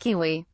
Kiwi.